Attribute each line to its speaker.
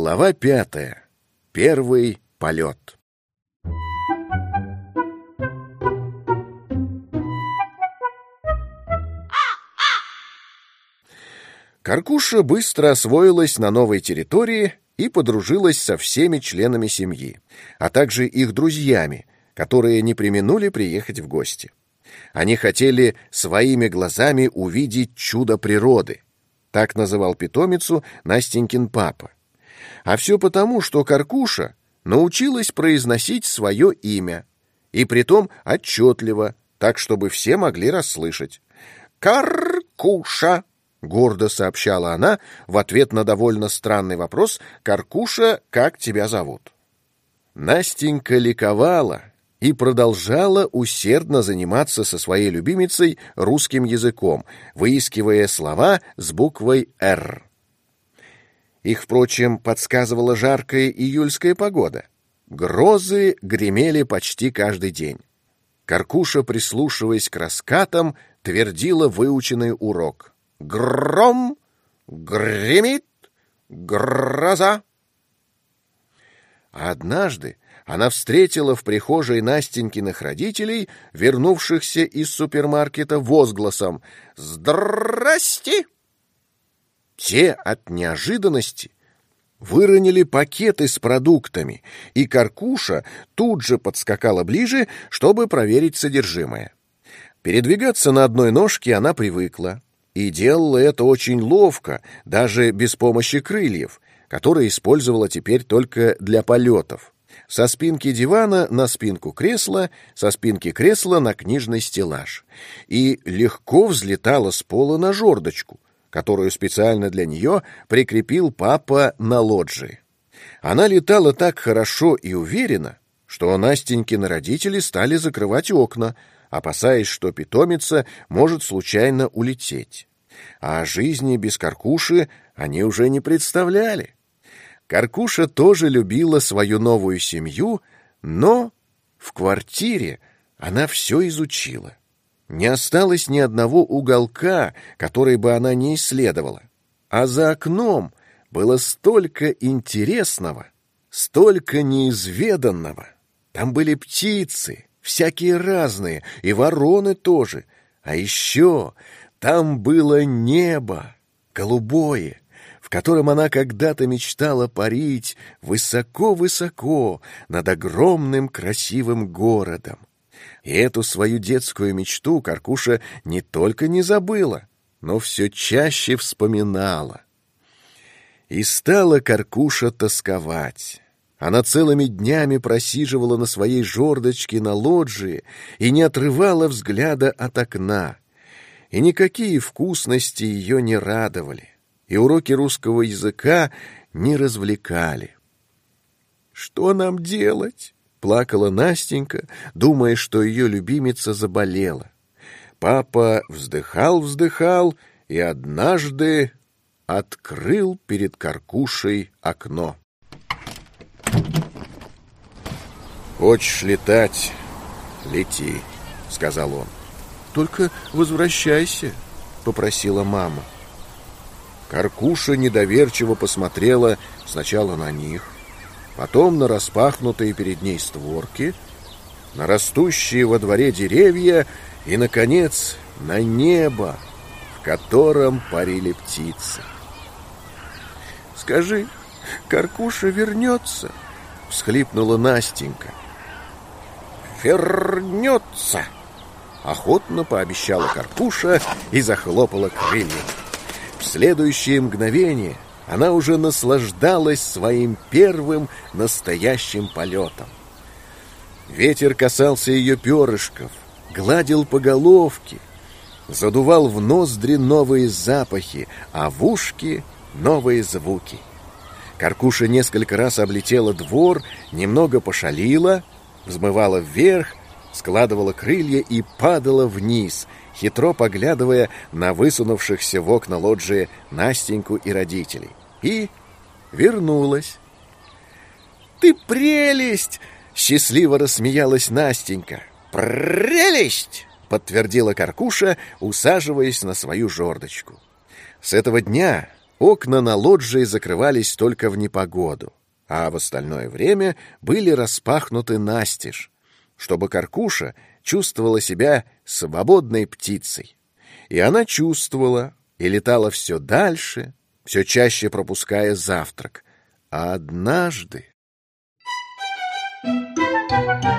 Speaker 1: Глава пятая. Первый полет. Каркуша быстро освоилась на новой территории и подружилась со всеми членами семьи, а также их друзьями, которые не применули приехать в гости. Они хотели своими глазами увидеть чудо природы. Так называл питомицу Настенькин папа. А все потому, что Каркуша научилась произносить свое имя, и притом отчетливо, так, чтобы все могли расслышать. «Каркуша!» — гордо сообщала она в ответ на довольно странный вопрос «Каркуша, как тебя зовут?» Настенька ликовала и продолжала усердно заниматься со своей любимицей русским языком, выискивая слова с буквой «Р». Их, впрочем, подсказывала жаркая июльская погода. Грозы гремели почти каждый день. Каркуша, прислушиваясь к раскатам, твердила выученный урок. «Гром! Гремит! Гроза!» А однажды она встретила в прихожей Настенькиных родителей, вернувшихся из супермаркета, возгласом «Здрасте!». Те от неожиданности выронили пакеты с продуктами, и Каркуша тут же подскакала ближе, чтобы проверить содержимое. Передвигаться на одной ножке она привыкла, и делала это очень ловко, даже без помощи крыльев, которые использовала теперь только для полетов со спинки дивана на спинку кресла, со спинки кресла на книжный стеллаж. И легко взлетала с пола на жердочку, которую специально для нее прикрепил папа на лоджии. Она летала так хорошо и уверенно, что Настенькины родители стали закрывать окна, опасаясь, что питомица может случайно улететь. А о жизни без каркуши они уже не представляли. Каркуша тоже любила свою новую семью, но в квартире она все изучила. Не осталось ни одного уголка, который бы она не исследовала. А за окном было столько интересного, столько неизведанного. Там были птицы, всякие разные, и вороны тоже. А еще там было небо, голубое, в котором она когда-то мечтала парить высоко-высоко над огромным красивым городом. И эту свою детскую мечту Каркуша не только не забыла, но все чаще вспоминала. И стала Каркуша тосковать. Она целыми днями просиживала на своей жердочке на лоджии и не отрывала взгляда от окна. И никакие вкусности ее не радовали и уроки русского языка не развлекали. «Что нам делать?» — плакала Настенька, думая, что ее любимица заболела. Папа вздыхал-вздыхал и однажды открыл перед Каркушей окно. «Хочешь летать? Лети», — сказал он. «Только возвращайся», — попросила мама. Каркуша недоверчиво посмотрела сначала на них, потом на распахнутые перед ней створки, на растущие во дворе деревья и, наконец, на небо, в котором парили птицы. «Скажи, Каркуша вернется?» — всхлипнула Настенька. «Вернется!» — охотно пообещала Каркуша и захлопала крыльями. В следующее мгновение она уже наслаждалась своим первым настоящим полетом. Ветер касался ее перышков, гладил по головке, задувал в ноздри новые запахи, а в ушки новые звуки. Каркуша несколько раз облетела двор, немного пошалила, взмывала вверх, складывала крылья и падала вниз, хитро поглядывая на высунувшихся в окна лоджии Настеньку и родителей. И вернулась. «Ты прелесть!» — счастливо рассмеялась Настенька. «Прелесть!» — подтвердила Каркуша, усаживаясь на свою жердочку. С этого дня Окна на лоджии закрывались только в непогоду, а в остальное время были распахнуты настежь, чтобы Каркуша чувствовала себя свободной птицей. И она чувствовала, и летала все дальше, все чаще пропуская завтрак. А однажды... Thank you.